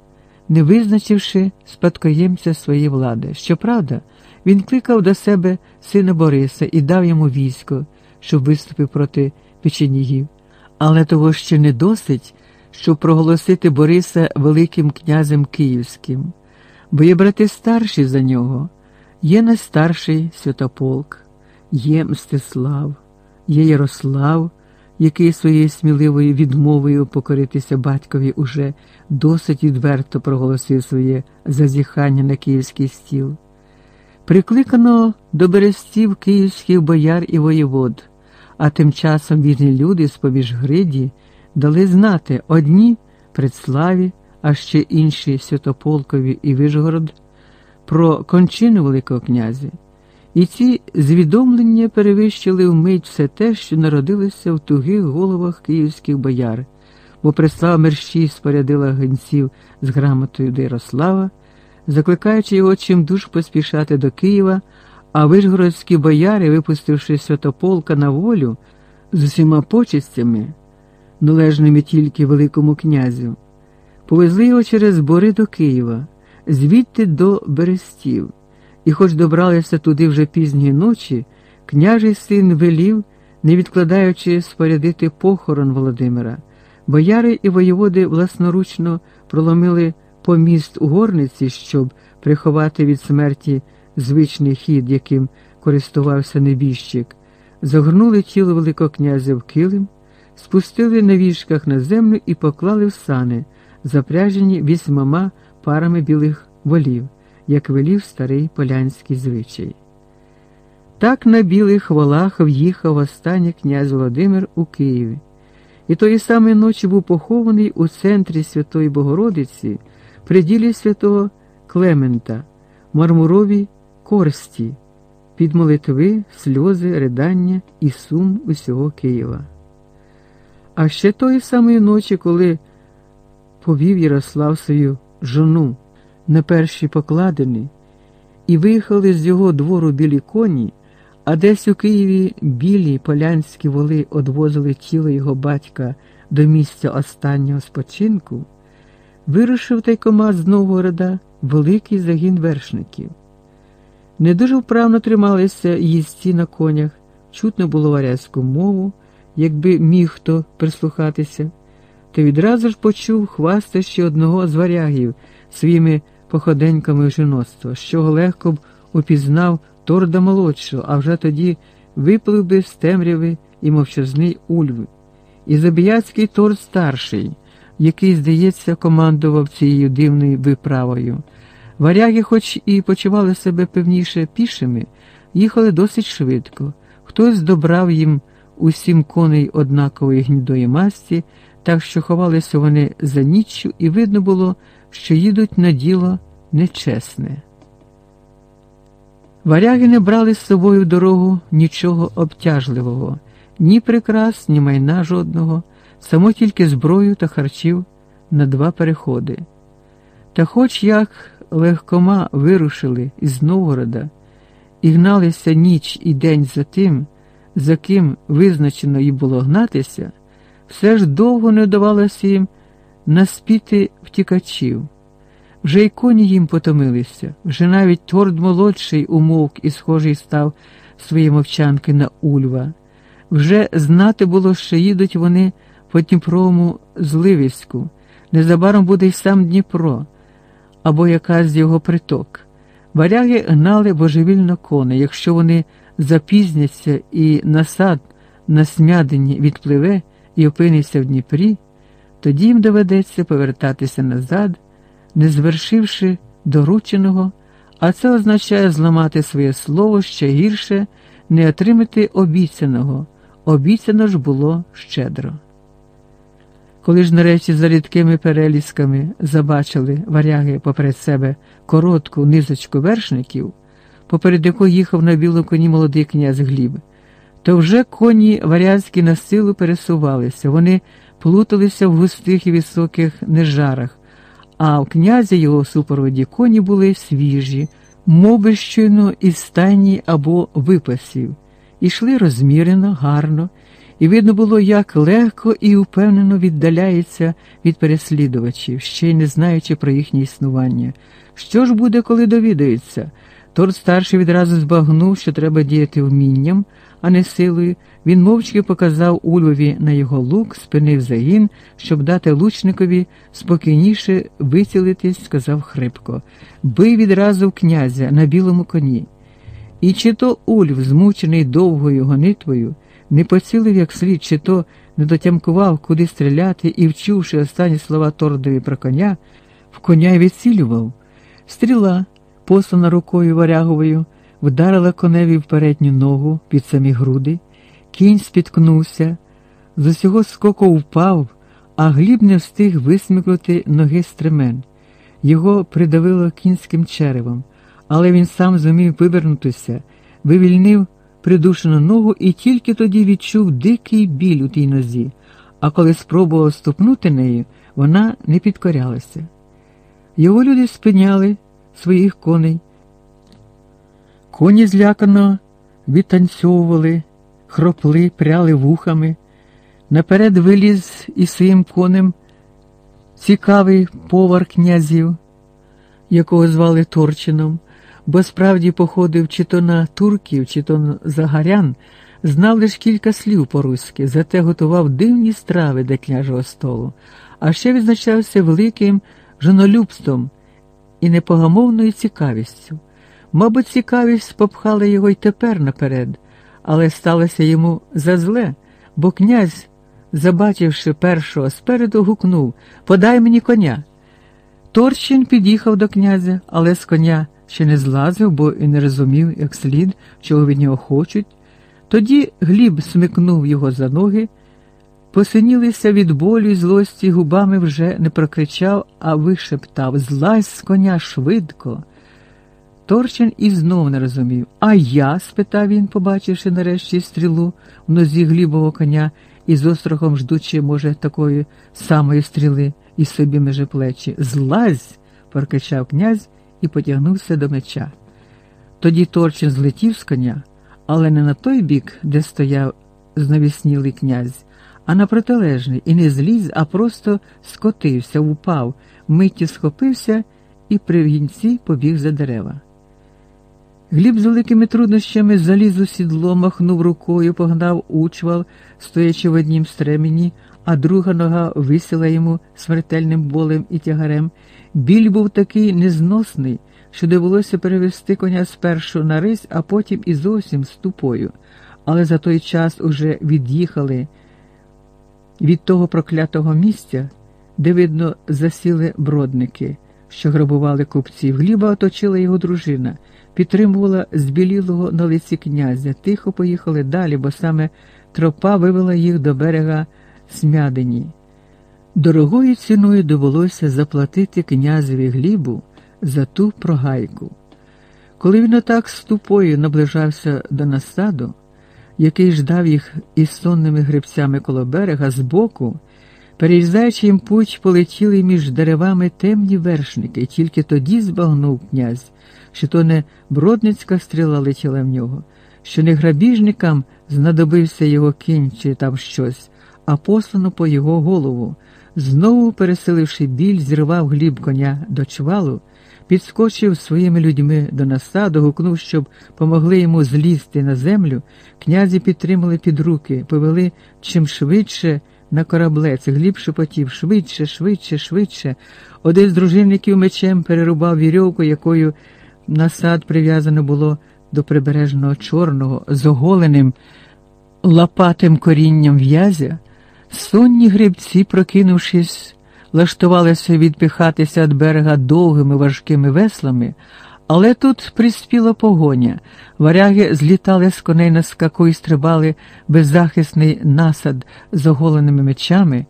не визначивши спадкоємця своєї влади. Щоправда, він кликав до себе сина Бориса і дав йому військо, щоб виступив проти печенігів, але того ще не досить, щоб проголосити Бориса Великим князем Київським, бо є брати старші за нього, є найстарший Святополк, є Мстислав, є Ярослав, який своєю сміливою відмовою покоритися батькові уже досить відверто проголосив своє зазіхання на київський стіл. Прикликано до берестів київських бояр і воєвод, а тим часом вірні люди з поміж Гриді дали знати одні предславі, а ще інші Святополкові і Вишгород про кончину Великого князя. І ці звідомлення перевищили вмить все те, що народилося в тугих головах київських бояр, бо прислав мерщій спорядила генців з грамотою до Ярослава, закликаючи його чимдуж поспішати до Києва, а вишгородські бояри, випустивши святополка на волю з усіма почестями, належними тільки Великому князю, повезли його через бори до Києва, звідти до Берестів. І, хоч добралися туди вже пізні ночі, княжий син велів, не відкладаючи спорядити похорон Володимира, бояри і воєводи власноручно проломили поміст у горниці, щоб приховати від смерті звичний хід, яким користувався небіжчик, загорнули тіло Великого князя в килим, спустили на віжках на землю і поклали в сани, запряжені вісьмома парами білих волів як велів старий полянський звичай. Так на білих волах в'їхав останній князь Володимир у Києві, і тої самої ночі був похований у центрі Святої Богородиці, при ділі святого Клемента, мармуровій корсті, під молитви, сльози, ридання і сум усього Києва. А ще тої самої ночі, коли повів Ярослав свою жону на перші покладини, і виїхали з його двору білі коні, а десь у Києві білі полянські воли одвозили тіло його батька до місця останнього спочинку, вирушив тайкома з Новгорода великий загін вершників. Не дуже вправно трималися їсті на конях, чутно було варязьку мову, якби міг хто прислухатися, то відразу ж почув хвастощі одного з варягів своїми походеньками жіноцтва, що легко б упізнав торда молодшого, а вже тоді виплив би з темряви і мовчазний ульви. І забіяцький торд старший, який, здається, командував цією дивною виправою. Варяги, хоч і почували себе певніше пішими, їхали досить швидко. Хтось добрав їм усім коней однакової гнідої масті, так що ховалися вони за ніччю, і видно було, що їдуть на діло нечесне. Варяги не брали з собою в дорогу нічого обтяжливого, ні прикрас, ні майна жодного, само тільки зброю та харчів на два переходи. Та хоч як легкома вирушили із Новгорода і гналися ніч і день за тим, за ким визначено і було гнатися, все ж довго не вдавалося їм наспіти втікачів. Вже й коні їм потомилися, вже навіть торд молодший умовк і схожий став свої мовчанки на Ульва. Вже знати було, що їдуть вони по Дніпровому зливіську, незабаром буде й сам Дніпро або якась його приток. Варяги гнали божевільно кони, якщо вони запізняться і насад на смядині відпливе і опиниться в Дніпрі, тоді їм доведеться повертатися назад, не звершивши дорученого, а це означає зламати своє слово ще гірше, не отримати обіцяного. Обіцяно ж було щедро. Коли ж нарешті за рідкими перелісками забачили варяги поперед себе коротку низочку вершників, поперед якої їхав на білому коні молодий князь Гліб, то вже коні варязькі на силу пересувалися, вони плуталися в густих і високих нежарах, а в князя його супроводі коні були свіжі, моби щойно із стайні або випасів, ішли розмірено, гарно і видно було, як легко і упевнено віддаляється від переслідувачів, ще й не знаючи про їхнє існування. Що ж буде, коли довідаються? Торт старший відразу збагнув, що треба діяти вмінням, а не силою. Він мовчки показав Ульвові на його лук, спинив загін, щоб дати лучникові спокійніше вицілитись, сказав хрипко. Бий відразу в князя на білому коні. І чи то Ульв, змучений довгою гонитвою, не поцілив як слід, чи то не дотямкував, куди стріляти, і, вчувши останні слова тордові про коня, в коня й відцілював. Стріла, послана рукою варяговою, вдарила коневі в передню ногу під самі груди, кінь спіткнувся, з усього скоку впав, а гліб не встиг висмикнути ноги стремен. Його придавило кінським черевом, але він сам зумів вивернутися, вивільнив придушену ногу і тільки тоді відчув дикий біль у тій нозі, а коли спробував ступнути нею, вона не підкорялася. Його люди спиняли своїх коней. Коні злякано відтанцьовували, хропли, пряли вухами. Наперед виліз із своїм конем цікавий повар князів, якого звали Торчином бо справді походив чи то на турків, чи то на загарян, знав лише кілька слів по-руськи, зате готував дивні страви для княжого столу, а ще відзначався великим жонолюбством і непогамовною цікавістю. Мабуть, цікавість попхала його й тепер наперед, але сталося йому за зле, бо князь, забачивши першого спереду, гукнув Подай мені коня. Торчин під'їхав до князя, але з коня ще не злазив, бо і не розумів, як слід, чого від нього хочуть. Тоді Гліб смикнув його за ноги, посинілися від болю і злості, губами вже не прокричав, а вишептав Злазь з коня швидко. Торчин і знов не розумів. А я? спитав він, побачивши нарешті стрілу в нозі глібового коня і з острахом ждучи, може, такої самої стріли і собі меже плечі. Злазь, прокричав князь і потягнувся до меча. Тоді Торчин злетів з коня, але не на той бік, де стояв знавіснілий князь, а на протилежний, і не зліз, а просто скотився, упав, миттю схопився і при вінці побіг за дерева. Гліб з великими труднощами заліз у сідло, махнув рукою, погнав учвал, стоячи в однім стремені, а друга нога висіла йому смертельним болем і тягарем. Біль був такий незносний, що довелося перевести коня спершу на рись, а потім і зовсім ступою. Але за той час уже від'їхали від того проклятого місця, де, видно, засіли бродники, що грабували купців. Гліба оточила його дружина, підтримувала збілілого на лиці князя. Тихо поїхали далі, бо саме тропа вивела їх до берега Смядині. Дорогою ціною довелося заплатити князеві Глібу за ту прогайку. Коли він отак з тупою наближався до насаду, який ждав їх із сонними грибцями коло берега, збоку, переїжджаючи їм путь, полетіли між деревами темні вершники, тільки тоді збагнув князь, що то не бродницька стріла летіла в нього, що не грабіжникам знадобився його кінь чи там щось, а послано по його голову. Знову, переселивши біль, зірвав гліб коня до чвалу, підскочив своїми людьми до насаду, гукнув, щоб помогли йому злізти на землю. Князі підтримали під руки, повели чим швидше на кораблець. Гліб шепотів швидше, швидше, швидше. Один з дружинників мечем перерубав вірьовку, якою насад прив'язано було до прибережного чорного, з оголеним лопатим корінням в'язя. Сонні грибці, прокинувшись, лаштувалися відпихатися від берега довгими важкими веслами, але тут приспіла погоня. Варяги злітали з коней на скаку і стрибали беззахисний насад з оголеними мечами,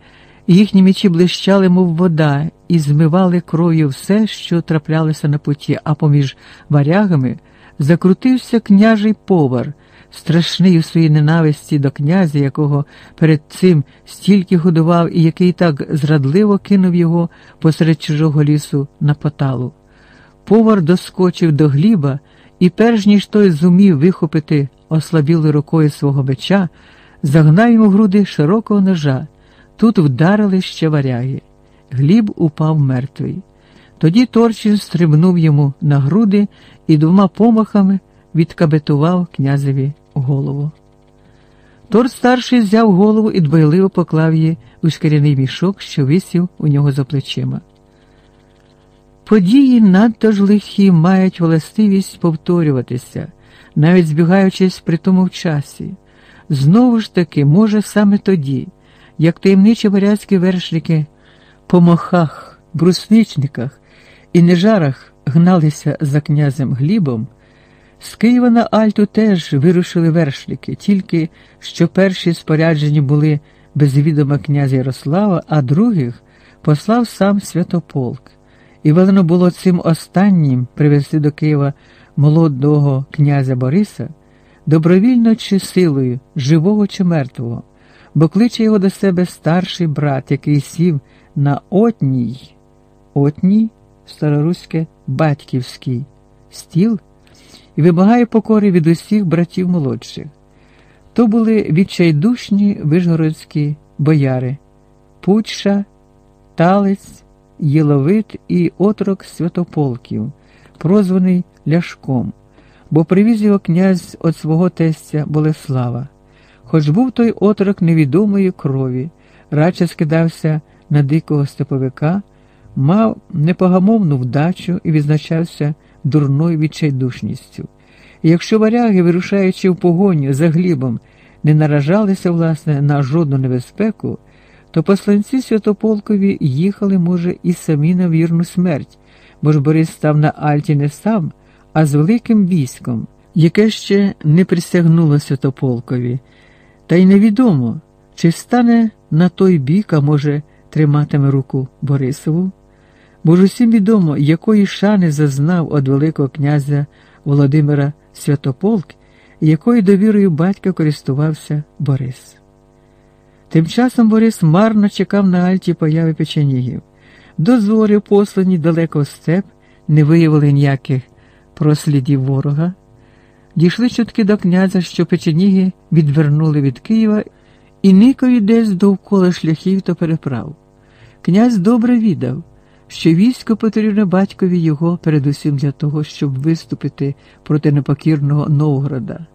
їхні мечі блищали, мов вода, і змивали кров'ю все, що траплялося на путі, а поміж варягами закрутився княжий повар страшний у своїй ненависті до князя, якого перед цим стільки годував і який так зрадливо кинув його посеред чужого лісу на поталу. Повар доскочив до гліба і, перш ніж той зумів вихопити ослабілою рукою свого меча, загнав йому груди широкого ножа. Тут вдарили ще варяги. Гліб упав мертвий. Тоді Торчин стрибнув йому на груди і двома помахами відкабетував князеві голову. Тор старший взяв голову і дбайливо поклав її у шкіряний мішок, що висів у нього за плечима. Події надто ж лихі мають властивість повторюватися, навіть збігаючись при тому в часі. Знову ж таки, може, саме тоді, як таємничі варязькі вершники по мохах, брусничниках і нежарах гналися за князем Глібом. З Києва на Альту теж вирушили вершники, тільки що перші споряджені були без відома князя Ярослава, а других послав сам Святополк. І велено було цим останнім привезти до Києва молодого князя Бориса, добровільно чи силою, живого чи мертвого, бо кличе його до себе старший брат, який сів на отній, отній староруське батьківський стіл і вимагає покори від усіх братів молодших. То були відчайдушні вишгородські бояри Пучша, Талець, Єловит і отрок Святополків, прозваний Ляшком, бо привіз його князь від свого тестя Болеслава. Хоч був той отрок невідомої крові, радше скидався на дикого степовика, мав непогамовну вдачу і відзначався дурною відчайдушністю. І якщо варяги, вирушаючи в погоню за глібом, не наражалися, власне, на жодну небезпеку, то посланці Святополкові їхали, може, і самі на вірну смерть, бо ж Борис став на Альті не сам, а з великим військом, яке ще не присягнуло Святополкові. Та й невідомо, чи стане на той бік, а може, триматиме руку Борисову. Бо ж усім відомо, якої шани зазнав від Великого князя Володимира Святополк якою довірою батька користувався Борис. Тим часом Борис марно чекав на Альті появи печенігів. Дозорі, послані далеко в степ, не виявили ніяких прослідів ворога. Дійшли чутки до князя, що печеніги відвернули від Києва і никою десь довкола шляхів та переправ. Князь добре відав що військо потрібно батькові його передусім для того, щоб виступити проти непокірного Новгорода.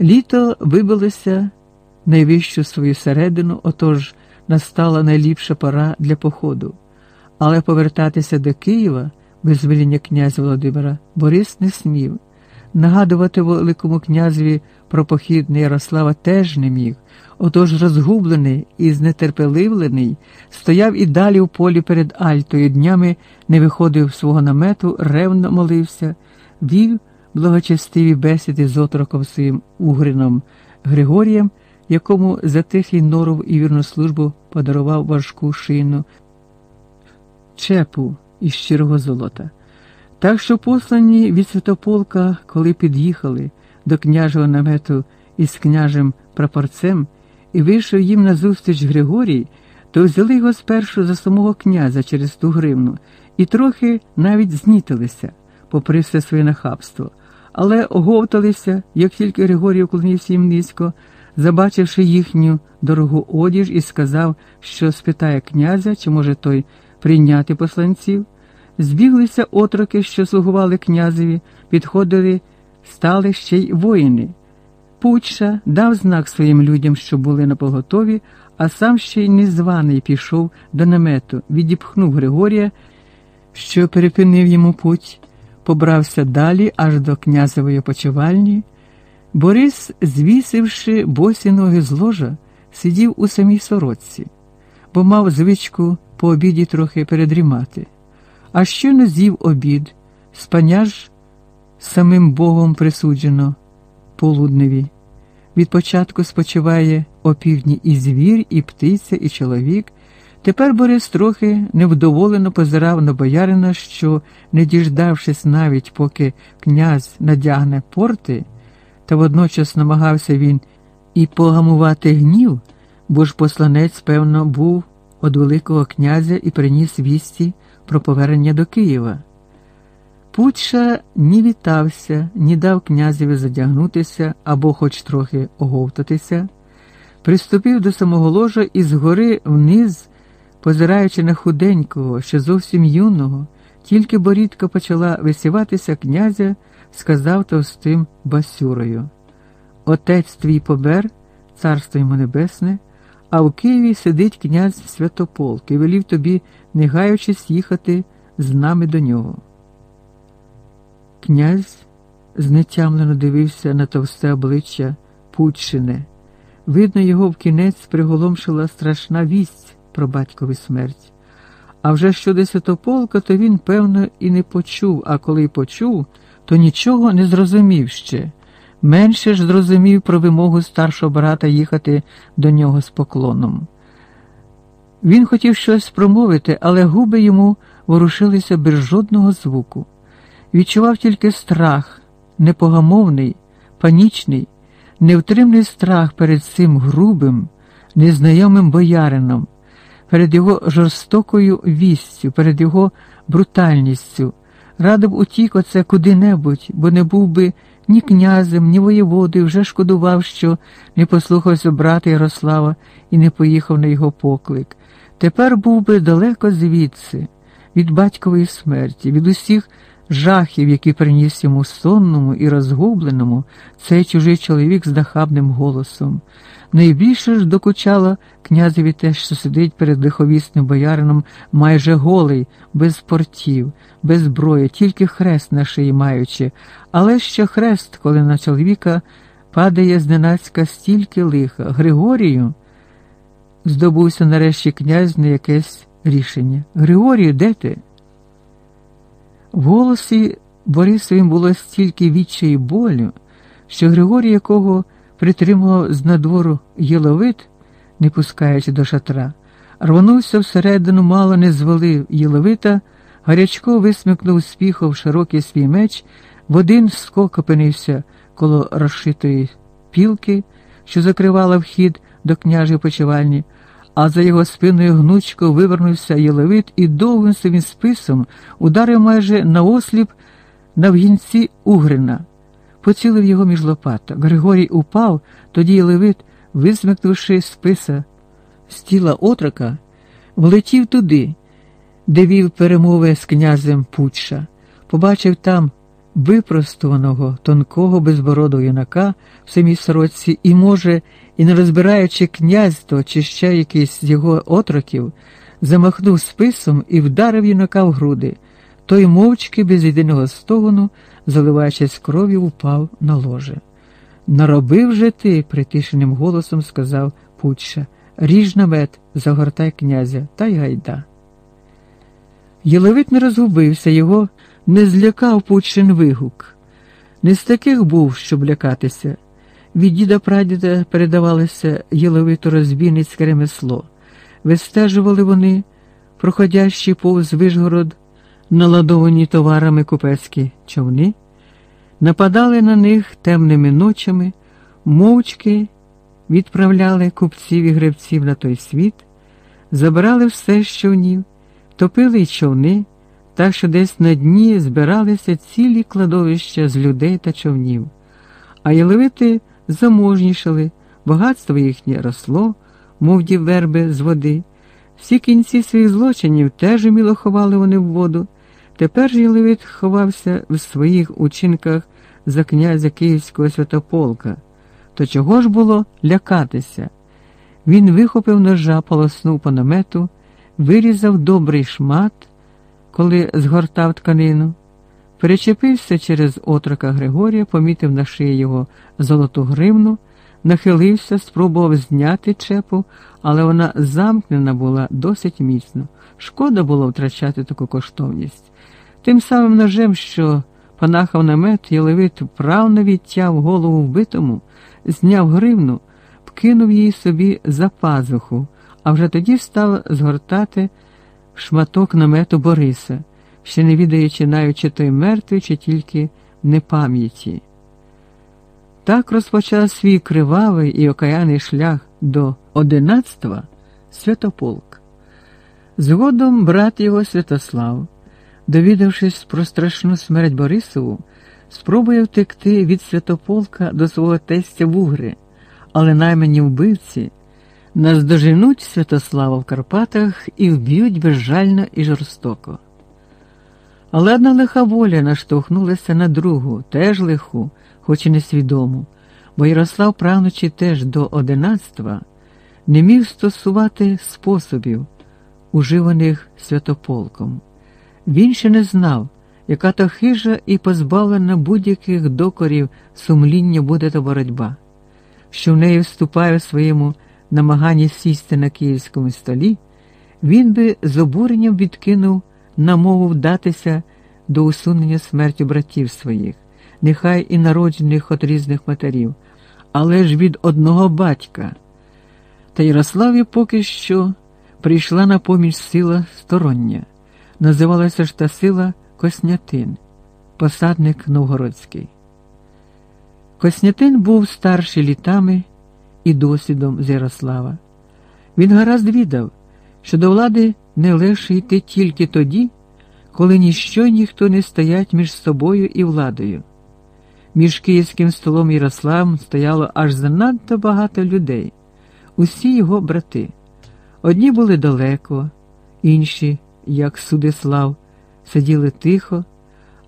Літо вибилося найвищу свою середину, отож настала найліпша пора для походу. Але повертатися до Києва без веління князя Володимира Борис не смів. Нагадувати Великому князеві про похід Ярослава теж не міг. Отож розгублений і знетерпеливлений, стояв і далі у полі перед Альтою, днями не виходив свого намету, ревно молився, вів благочестиві бесіди з отроком своїм Угрином Григорієм, якому за тихий норов і вірну службу подарував важку шийну чепу із щирого золота. Так що послані від святополка, коли під'їхали до княжого намету із княжем прапорцем і вийшов їм назустріч Григорій, то взяли його спершу за самого князя через ту гривну і трохи навіть знітилися, попри все своє нахабство, але оговталися, як тільки Григорій уклонився їм низько, забачивши їхню дорогу одіж, і сказав, що спитає князя, чи може той прийняти посланців. Збіглися отроки, що слугували князеві, підходили, стали ще й воїни. Пучша дав знак своїм людям, що були на поготові, а сам ще й незваний пішов до намету, відіпхнув Григорія, що перепинив йому путь, побрався далі аж до князевої почувальні. Борис, звісивши босі ноги з ложа, сидів у самій сорочці, бо мав звичку по обіді трохи передрімати. А що не з'їв обід, спання ж самим Богом присуджено полудневі. Від початку спочиває опівдні і звір, і птиця, і чоловік. Тепер Борис трохи невдоволено позирав на боярина, що, не діждавшись навіть, поки князь надягне порти, та водночас намагався він і погамувати гнів, бо ж посланець, певно, був від Великого князя і приніс вісті про повернення до Києва. Путша ні вітався, ні дав князеві задягнутися або хоч трохи оговтатися, приступив до самого ложа і згори вниз, позираючи на худенького, ще зовсім юного, тільки борідка почала висіватися князя, сказав товстим басюрою. Отець твій побер, царство йому небесне, а в Києві сидить князь Святополк і велів тобі, не гаючись, їхати з нами до нього. Князь знетямлено дивився на товсте обличчя Путчине. Видно, його в кінець приголомшила страшна вість про батькові смерть. А вже щодо святополка, то він, певно, і не почув, а коли й почув, то нічого не зрозумів ще. Менше ж зрозумів про вимогу старшого брата їхати до нього з поклоном. Він хотів щось промовити, але губи йому ворушилися без жодного звуку. Відчував тільки страх, непогамовний, панічний, невтримний страх перед цим грубим, незнайомим боярином, перед його жорстокою вістю, перед його брутальністю. Радив утік оце куди-небудь, бо не був би ні князем, ні воєводою, вже шкодував, що не послухався брата Ярослава і не поїхав на його поклик. Тепер був би далеко звідси, від батькової смерті, від усіх жахів, які приніс йому сонному і розгубленому цей чужий чоловік з нахабним голосом. Найбільше ж докучало князеві те, що сидить перед лиховісним боярином майже голий, без портів, без зброї, тільки хрест на шиї маючи, але ще хрест, коли на чоловіка падає зненацька стільки лиха. Григорію здобувся нарешті князь на якесь рішення. Григорію, де ти? В голосі Борисовим було стільки відча і болю, що Григорій, якого притримував з надвору Єловит, не пускаючи до шатра, рвонувся всередину, мало не звалив Єловита, гарячко висмикнув спіхов широкий свій меч, в один скок опинився коло розшитої пілки, що закривала вхід до княжої почивальні а за його спиною гнучко вивернувся Єловит і довгим своїм списом ударив майже наосліп на вгінці Угрина, поцілив його між лопаток. Григорій упав, тоді Єловит, висмикнувши списа з тіла отрока, влетів туди, де вів перемови з князем Путша, побачив там випростуваного, тонкого безбородого юнака в самій сорочці і, може, і не розбираючи князьство чи ще якийсь з його отроків, замахнув списом і вдарив юнака в груди. Той мовчки, без єдиного стогону, заливаючись кров'ю, упав на ложе. Наробив же ти, притишеним голосом сказав Путша, ріж намет, загортай князя, та й гайда. Єловит не розгубився, його не злякав Путчин вигук. Не з таких був, щоб лякатися. Від діда прадіда передавалося єловито розбійницьке ремесло. Вистежували вони, проходящі повз Вишгород, наладовані товарами купецькі човни, нападали на них темними ночами, мовчки відправляли купців і гребців на той світ, забирали все з човнів, топили й човни, так що десь на дні збиралися цілі кладовища з людей та човнів, а єловити заможнішали, багатство їхнє росло, мов ді верби з води. Всі кінці своїх злочинів теж уміло ховали вони в воду. Тепер Єлевит ховався в своїх учинках за князя Київського святополка. То чого ж було лякатися? Він вихопив ножа, полоснув по намету, вирізав добрий шмат, коли згортав тканину, перечепився через отрока Григорія, помітив на шиї його золоту гривну, нахилився, спробував зняти чепу, але вона замкнена була досить міцно. Шкода було втрачати таку коштовність. Тим самим ножем, що панахав намет, Єлевит вправно відтяв голову вбитому, зняв гривну, вкинув її собі за пазуху, а вже тоді став згортати шматок намету Бориса, ще не відаючи навіть чи той мертвий, чи тільки непам'яті. Так розпочав свій кривавий і окаяний шлях до одинадцтва Святополк. Згодом брат його Святослав, довідавшись про страшну смерть Борисову, спробує втекти від святополка до свого тестя в Угри, але наймені вбивці наздоженуть Святослава в Карпатах і вб'ють безжально і жорстоко. Але одна лиха воля наштовхнулася на другу, теж лиху, хоч і несвідому, бо Ярослав, прагнучи теж до одинадцтва, не міг стосувати способів, уживаних святополком. Він ще не знав, яка то хижа і позбавлена будь-яких докорів сумління буде та боротьба, що в неї вступає в своєму намаганні сісти на київському столі, він би з обуренням відкинув намову вдатися до усунення смерті братів своїх, нехай і народжених від різних матерів, але ж від одного батька. Та Ярославі поки що прийшла на поміч сила стороння. Називалася ж та сила Коснятин, посадник Новгородський. Коснятин був старший літами і досвідом з Ярослава. Він гаразд віддав, що до влади не легше йти тільки тоді, коли ніщо і ніхто не стоять між собою і владою. Між київським столом Ярославом стояло аж занадто багато людей, усі його брати. Одні були далеко, інші, як Судислав, сиділи тихо,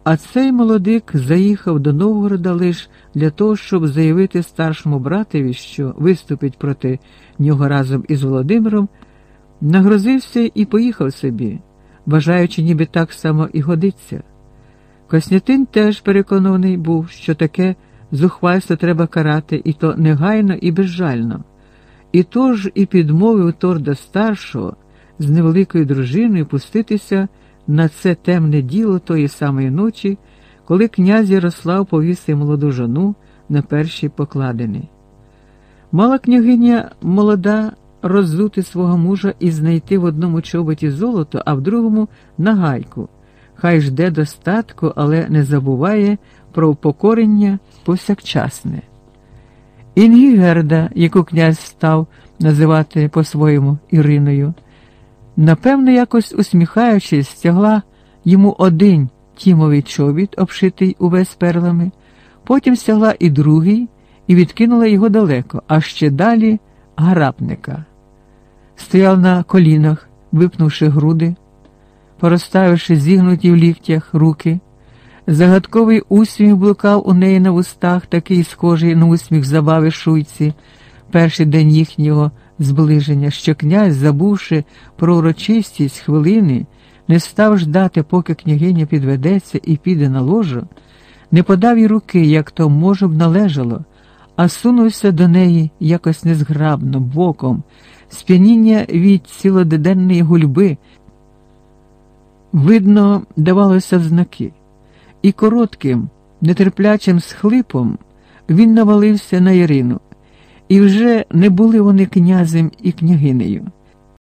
а цей молодик заїхав до Новгорода лише для того, щоб заявити старшому братові, що виступить проти нього разом із Володимиром, нагрозився і поїхав собі, вважаючи, ніби так само і годиться. Коснятин теж переконаний був, що таке зухвальство треба карати, і то негайно і безжально. І тож і підмовив Торда старшого з невеликою дружиною пуститися на це темне діло тої самої ночі, коли князь Ярослав повісив молоду жону на перші покладини. Мала княгиня молода роззути свого мужа і знайти в одному чоботі золото, а в другому нагайку. Хай жде достатку, але не забуває про упокорення повсякчасне. Інгігерда, яку князь став називати по-своєму Іриною, напевно, якось усміхаючись, стягла йому один тімовий чобіт, обшитий увесь перлами, потім стягла і другий і відкинула його далеко, а ще далі гарапника. Стояв на колінах, випнувши груди, порозставивши зігнуті в ліктях руки. Загадковий усміх блукав у неї на вустах, такий схожий на усміх забави шуйці, перший день їхнього зближення, що князь, забувши про урочистість хвилини, не став ждати, поки княгиня підведеться і піде на ложу, не подав їй руки, як то, може б, належало, а сунувся до неї якось незграбно, боком, сп'яніння від цілоденної гульби. Видно, давалося в знаки і коротким, нетерплячим схлипом він навалився на Ірину, і вже не були вони князем і княгинею.